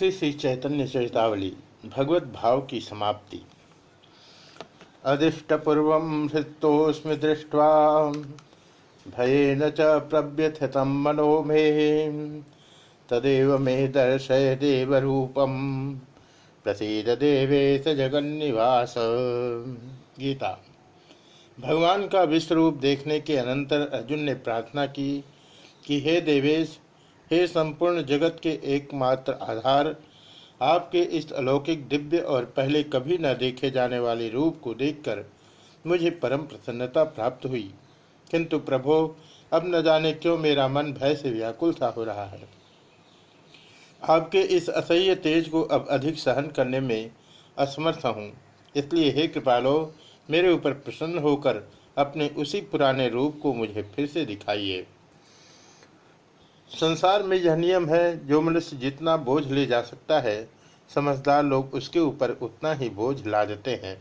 श्री श्री चैतन्य चैतावली भगवत भाव की समाप्ति। अदिष्टपूर्व हृतोस्मि दृष्ट्वा, भयेन च प्रव्यथित मनो मे। तदेव मे दर्शय देवरूपम प्रसीद देवेश जगन्निवास। गीता। भगवान का विश्वरूप देखने के अनंतर अर्जुन ने प्रार्थना की कि हे देवेश हे संपूर्ण जगत के एकमात्र आधार, आपके इस अलौकिक दिव्य और पहले कभी न देखे जाने वाले रूप को देखकर मुझे परम प्रसन्नता प्राप्त हुई। किंतु प्रभो, अब न जाने क्यों मेरा मन भय से व्याकुल सा हो रहा है। आपके इस असह्य तेज को अब अधिक सहन करने में असमर्थ हूँ। इसलिए हे कृपालो, मेरे ऊपर प्रसन्न होकर अपने उसी पुराने रूप को मुझे फिर से दिखाइए। संसार में यह नियम है, जो मनुष्य जितना बोझ ले जा सकता है, समझदार लोग उसके ऊपर उतना ही बोझ ला देते हैं।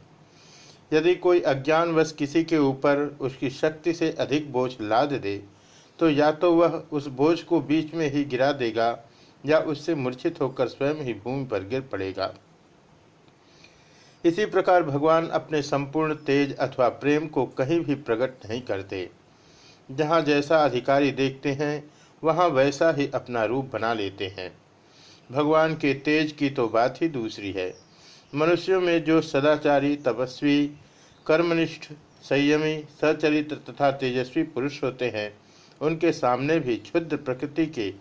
यदि कोई अज्ञानवश किसी के ऊपर उसकी शक्ति से अधिक बोझ लाद दे तो या तो वह उस बोझ को बीच में ही गिरा देगा, या उससे मूर्छित होकर स्वयं ही भूमि पर गिर पड़ेगा। इसी प्रकार भगवान अपने संपूर्ण तेज अथवा प्रेम को कहीं भी प्रकट नहीं करते। जहाँ जैसा अधिकारी देखते हैं वहाँ वैसा ही अपना रूप बना लेते हैं। भगवान के तेज की तो बात ही दूसरी है। मनुष्यों में जो सदाचारी, तपस्वी, कर्मनिष्ठ, संयमी, सचरित्र तथा तेजस्वी पुरुष होते हैं, उनके सामने भी क्षुद्र प्रकृति के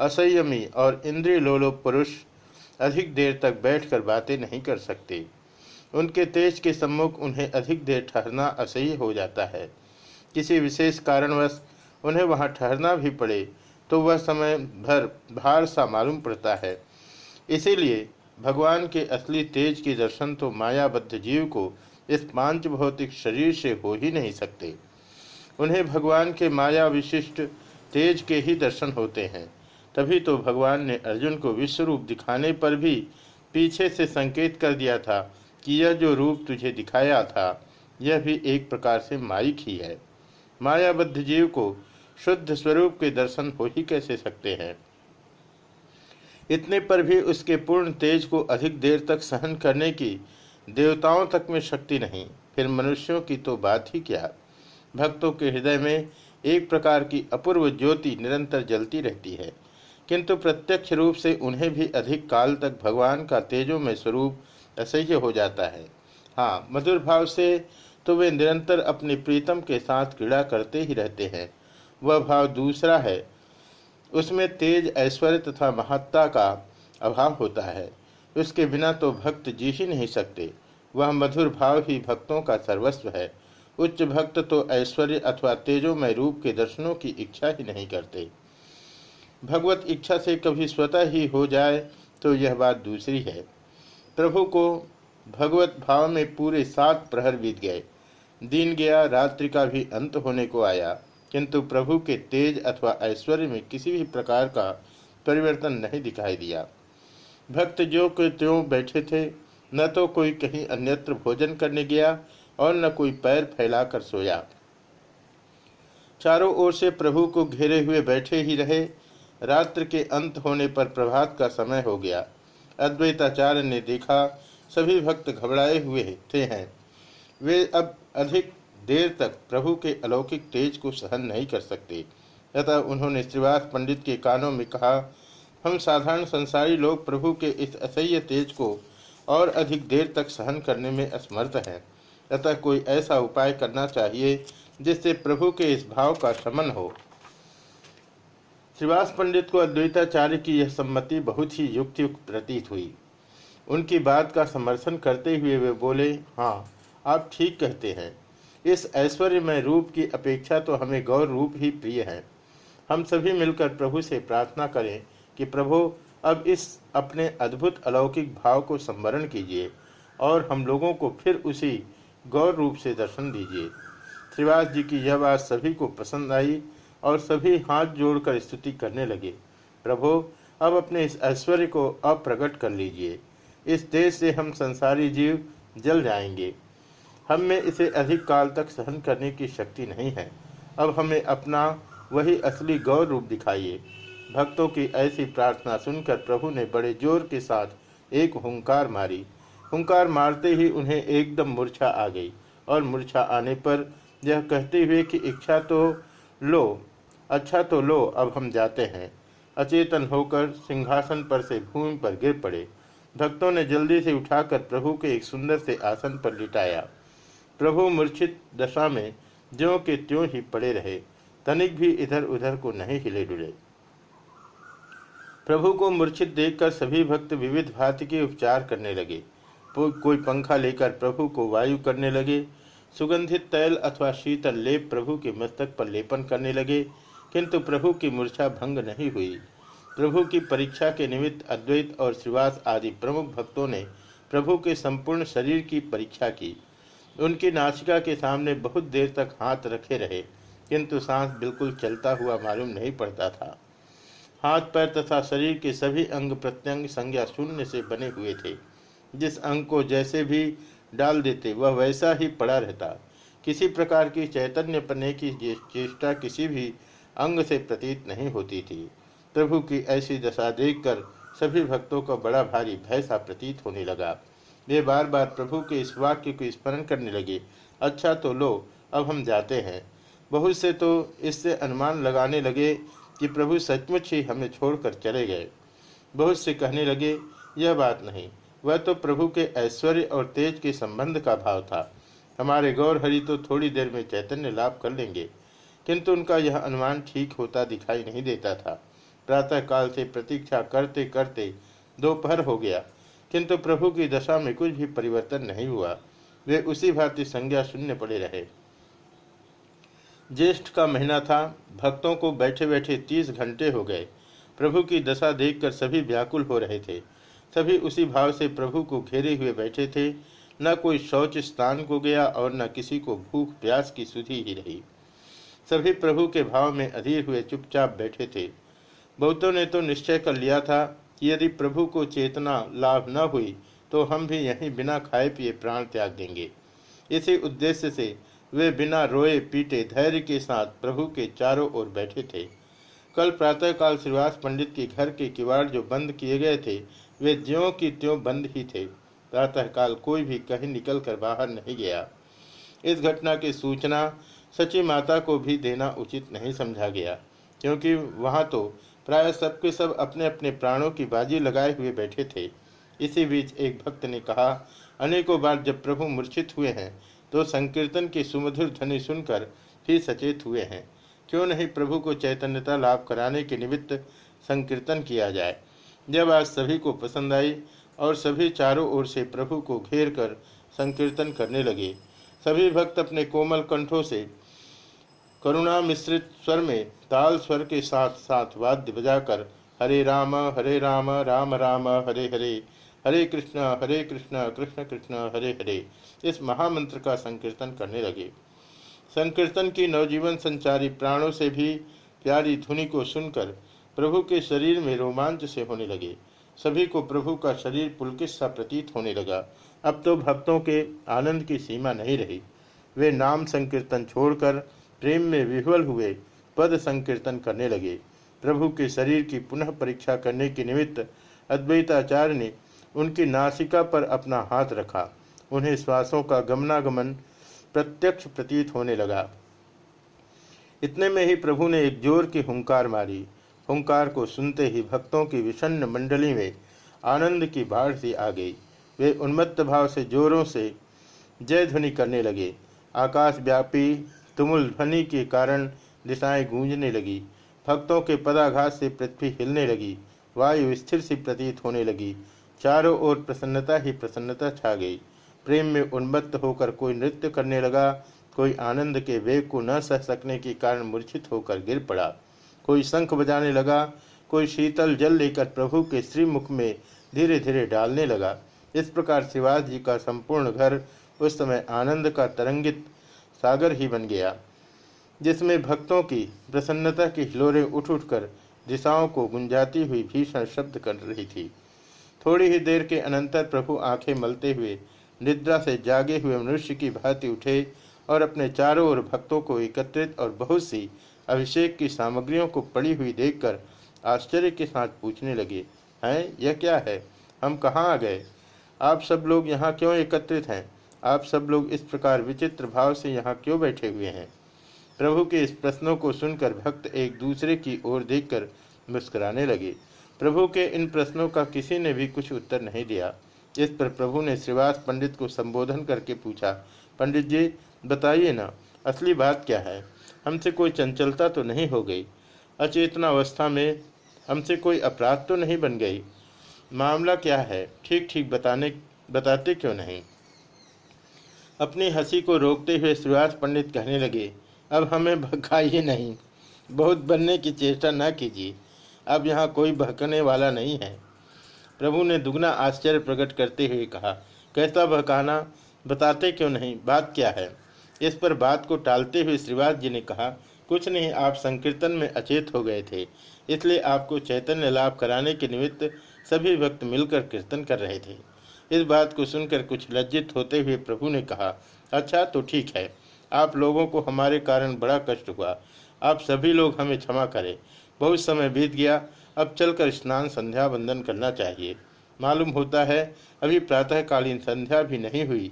असंयमी और इंद्रिय लोलो पुरुष अधिक देर तक बैठकर बातें नहीं कर सकते। उनके तेज के सम्मुख उन्हें अधिक देर ठहरना असह्य हो जाता है। किसी विशेष कारणवश उन्हें वहाँ ठहरना भी पड़े तो वह समय भर भार सा मालूम पड़ता है। इसीलिए भगवान के असली तेज के दर्शन तो मायाबद्ध जीव को इस पाँच भौतिक शरीर से हो ही नहीं सकते। उन्हें भगवान के माया विशिष्ट तेज के ही दर्शन होते हैं। तभी तो भगवान ने अर्जुन को विश्व रूप दिखाने पर भी पीछे से संकेत कर दिया था कि यह जो रूप तुझे दिखाया था, यह भी एक प्रकार से माइक ही है। मायाबद्ध जीव को शुद्ध स्वरूप के दर्शन हो ही कैसे सकते हैं? इतने पर भी उसके पूर्ण तेज को अधिक देर तक सहन करने की देवताओं तक में शक्ति नहीं। फिर मनुष्यों की तो बात ही क्या? भक्तों के हृदय में एक प्रकार की अपूर्व ज्योति निरंतर जलती रहती है। किंतु प्रत्यक्ष रूप से उन्हें भी अधिक काल तक भगवान का तेजो में स्वरूप असह्य हो जाता है। हाँ मधुर भाव से तो वे निरंतर अपने प्रीतम के साथ क्रीड़ा करते ही रहते हैं। वह भाव दूसरा है। उसमें तेज ऐश्वर्य तथा महत्ता का अभाव होता है। उसके बिना तो भक्त जी ही नहीं सकते। वह मधुर भाव ही भक्तों का सर्वस्व है। उच्च भक्त तो ऐश्वर्य अथवा तेजोमय रूप के दर्शनों की इच्छा ही नहीं करते। भगवत इच्छा से कभी स्वतः ही हो जाए तो यह बात दूसरी है। प्रभु को भगवत भाव में पूरे सात प्रहर बीत गए। दिन गया, रात्रि का भी अंत होने को आया। किंतु प्रभु के तेज अथवा ऐश्वर्य में किसी भी प्रकार का परिवर्तन नहीं दिखाई दिया। भक्त जो के त्यों बैठे थे, न तो कोई कहीं अन्यत्र भोजन करने गया और न कोई पैर फैलाकर सोया। चारों ओर से प्रभु को घेरे हुए बैठे ही रहे। रात्र के अंत होने पर प्रभात का समय हो गया। अद्वैताचार्य ने देखा, सभी भक्त घबराए हुए थे हैं। वे अब अधिक देर तक प्रभु के अलौकिक तेज को सहन नहीं कर सकते। तथा उन्होंने श्रीवास पंडित के कानों में कहा, हम साधारण संसारी लोग प्रभु के इस असह्य तेज को और अधिक देर तक सहन करने में असमर्थ हैं। अतः कोई ऐसा उपाय करना चाहिए जिससे प्रभु के इस भाव का शमन हो। श्रीवास पंडित को अद्वैताचार्य की यह सम्मति बहुत ही युक्त युक्त प्रतीत हुई। उनकी बात का समर्थन करते हुए वे बोले हाँ आप ठीक कहते हैं। इस ऐश्वर्यमय रूप की अपेक्षा तो हमें गौर रूप ही प्रिय है। हम सभी मिलकर प्रभु से प्रार्थना करें कि प्रभु, अब इस अपने अद्भुत अलौकिक भाव को संवरण कीजिए और हम लोगों को फिर उसी गौर रूप से दर्शन दीजिए। श्रीवास जी की यह बात सभी को पसंद आई और सभी हाथ जोड़कर स्तुति करने लगे। प्रभु, अब अपने इस ऐश्वर्य को अप्रकट कर लीजिए। इस देश से हम संसारी जीव जल जाएँगे। हम में इसे अधिक काल तक सहन करने की शक्ति नहीं है। अब हमें अपना वही असली गौर रूप दिखाइए। भक्तों की ऐसी प्रार्थना सुनकर प्रभु ने बड़े ज़ोर के साथ एक हुंकार मारी। हुंकार मारते ही उन्हें एकदम मूर्छा आ गई और मूर्छा आने पर यह कहते हुए कि, इच्छा तो लो अच्छा तो लो, अब हम जाते हैं। अचेतन होकर सिंहासन पर से भूमि पर गिर पड़े। भक्तों ने जल्दी से उठाकर प्रभु के एक सुंदर से आसन पर लिटाया। प्रभु मूर्छित दशा में ज्यों के त्यों ही पड़े रहे, तनिक भी इधर उधर को नहीं हिले डुले। प्रभु को मूर्छित देखकर सभी भक्त विविध भांति के उपचार करने लगे। कोई पंखा लेकर प्रभु को वायु करने लगे, सुगंधित तैल अथवा शीतल लेप प्रभु के मस्तक पर लेपन करने लगे, किंतु प्रभु की मूर्छा भंग नहीं हुई। प्रभु की परीक्षा के निमित्त अद्वैत और श्रीवास आदि प्रमुख भक्तों ने प्रभु के संपूर्ण शरीर की परीक्षा की। उनकी नासिका के सामने बहुत देर तक हाथ रखे रहे, किंतु सांस बिल्कुल चलता हुआ मालूम नहीं पड़ता था। हाथ पैर तथा शरीर के सभी अंग प्रत्यंग संज्ञा शून्य से बने हुए थे। जिस अंग को जैसे भी डाल देते, वह वैसा ही पड़ा रहता। किसी प्रकार की चैतन्य पने की चेष्टा किसी भी अंग से प्रतीत नहीं होती थी। प्रभु की ऐसी दशा देखकर सभी भक्तों को बड़ा भारी भय सा प्रतीत होने लगा। वे बार बार प्रभु के इस वाक्य को स्मरण करने लगे। अच्छा तो लो, अब हम जाते हैं। बहुत से तो इससे अनुमान लगाने लगे कि प्रभु सचमुच ही हमें छोड़कर चले गए। बहुत से कहने लगे, यह बात नहीं, वह तो प्रभु के ऐश्वर्य और तेज के संबंध का भाव था। हमारे गौर हरि तो थोड़ी देर में चैतन्य लाभ कर लेंगे, किंतु उनका यह अनुमान ठीक होता दिखाई नहीं देता था। प्रातः काल से प्रतीक्षा करते करते दोपहर हो गया। किंतु प्रभु की दशा में कुछ भी परिवर्तन नहीं हुआ। वे उसी भांति संज्ञा शून्य पड़े रहे। ज्येष्ठ का महीना था, भक्तों को बैठे बैठे तीस घंटे हो गए। प्रभु की दशा देखकर सभी व्याकुल हो रहे थे। सभी उसी भाव से प्रभु को घेरे हुए बैठे थे। न कोई शौच स्थान को गया और न किसी को भूख प्यास की सुधी ही रही। सभी प्रभु के भाव में अधीर हुए चुपचाप बैठे थे। बहुतों ने तो निश्चय कर लिया था यदि प्रभु को चेतना, लाभ न हुई तो हम भी यहीं बिना खाए पिए प्राण त्याग देंगे। इसी उद्देश्य से वे बिना रोए पीटे धैर्य के साथ प्रभु के चारों ओर बैठे थे। कल प्रातःकाल श्रीवास पंडित के घर के किवाड़ जो बंद किए गए थे, वे ज्यों की त्यों बंद ही थे। प्रातःकाल कोई भी कहीं निकल कर बाहर नहीं गया। इस घटना की सूचना सची माता को भी देना उचित नहीं समझा गया, क्योंकि वहाँ तो प्राय सबके सब अपने अपने प्राणों की बाजी लगाए हुए बैठे थे। इसी बीच एक भक्त ने कहा, अनेकों बार जब प्रभु मूर्छित हुए हैं तो संकीर्तन की सुमधुर ध्वनि सुनकर ही सचेत हुए हैं। क्यों नहीं प्रभु को चैतन्यता लाभ कराने के निमित्त संकीर्तन किया जाए? जब आज सभी को पसंद आई और सभी चारों ओर से प्रभु को घेर कर संकीर्तन करने लगे, सभी भक्त अपने कोमल कंठों से करुणा मिश्रित स्वर में, ताल स्वर के साथ साथ वाद्य बजाकर, हरे राम हरे राम राम राम, हरे हरे हरे कृष्ण हरे कृष्ण कृष्ण कृष्ण, हरे हरे, इस महामंत्र का संकीर्तन करने लगे। संकीर्तन की नवजीवन संचारी प्राणों से भी प्यारी धुनि को सुनकर प्रभु के शरीर में रोमांच से होने लगे। सभी को प्रभु का शरीर पुलकित सा प्रतीत होने लगा। अब तो भक्तों के आनंद की सीमा नहीं रही। वे नाम संकीर्तन छोड़कर प्रेम में विह्वल हुए पद संकीर्तन करने लगे। प्रभु के शरीर की पुनः परीक्षा करने के निमित्त अद्वैताचार्य ने उनकी नासिका पर अपना हाथ रखा। उन्हें श्वासों का गमनागमन प्रत्यक्ष प्रतीत होने लगा। इतने में ही प्रभु ने एक ज़ोर की हुंकार मारी। हुंकार को सुनते ही भक्तों की विषन्न मंडली में आनंद की बाढ़ सी आ गई। वे उन्मत्त भाव से जोरों से जय ध्वनि करने लगे। आकाश व्यापी तुमुल ध्वनि के कारण दिशाएँ गूंजने लगी। भक्तों के पदाघात से पृथ्वी हिलने लगी। वायु स्थिर सी प्रतीत होने लगी। चारों ओर प्रसन्नता ही प्रसन्नता छा गई। प्रेम में उन्मत्त होकर कोई नृत्य करने लगा, कोई आनंद के वेग को न सह सकने के कारण मूर्छित होकर गिर पड़ा। कोई शंख बजाने लगा, कोई शीतल जल लेकर प्रभु के श्रीमुख में धीरे धीरे डालने लगा। इस प्रकार शिवाज का संपूर्ण घर उस समय आनंद का तरंगित सागर ही बन गया, जिसमें भक्तों की प्रसन्नता की हिलोरें उठ उठकर दिशाओं को गुंजाती हुई भीषण शब्द कर रही थी। थोड़ी ही देर के अनंतर प्रभु आँखें मलते हुए निद्रा से जागे हुए मनुष्य की भांति उठे और अपने चारों ओर भक्तों को एकत्रित और बहुत सी अभिषेक की सामग्रियों को पड़ी हुई देखकर आश्चर्य के साथ पूछने लगे, हैं, यह क्या है? हम कहाँ आ गए? आप सब लोग यहाँ क्यों एकत्रित हैं? आप सब लोग इस प्रकार विचित्र भाव से यहाँ क्यों बैठे हुए हैं? प्रभु के इस प्रश्नों को सुनकर भक्त एक दूसरे की ओर देखकर मुस्कुराने लगे। प्रभु के इन प्रश्नों का किसी ने भी कुछ उत्तर नहीं दिया। इस पर प्रभु ने श्रीवास पंडित को संबोधन करके पूछा, पंडित जी, बताइए ना, असली बात क्या है? हमसे कोई चंचलता तो नहीं हो गई। अचेतना अवस्था में हमसे कोई अपराध तो नहीं बन गई। मामला क्या है? ठीक ठीक बताने, बताते क्यों नहीं? अपनी हँसी को रोकते हुए श्रीवास पंडित कहने लगे, अब हमें भगाइए नहीं। बहुत बनने की चेष्टा न कीजिए। अब यहाँ कोई बहकने वाला नहीं है। प्रभु ने दुगना आश्चर्य प्रकट करते हुए कहा, कैसा बहकाना बताते क्यों नहीं? बात क्या है? इस पर बात को टालते हुए श्रीवास जी ने कहा, कुछ नहीं, आप संकीर्तन में अचेत हो गए थे। इसलिए आपको चैतन्य लाभ कराने के निमित्त सभी भक्त मिलकर कीर्तन कर रहे थे। इस बात को सुनकर कुछ लज्जित होते हुए प्रभु ने कहा अच्छा तो ठीक है। आप लोगों को हमारे कारण बड़ा कष्ट हुआ। आप सभी लोग हमें क्षमा करें। बहुत समय बीत गया। अब चलकर स्नान संध्या वंदन करना चाहिए। मालूम होता है, अभी प्रातःकालीन संध्या भी नहीं हुई।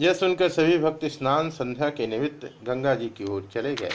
यह सुनकर सभी भक्त स्नान संध्या के निमित्त गंगा जी की ओर चले गए।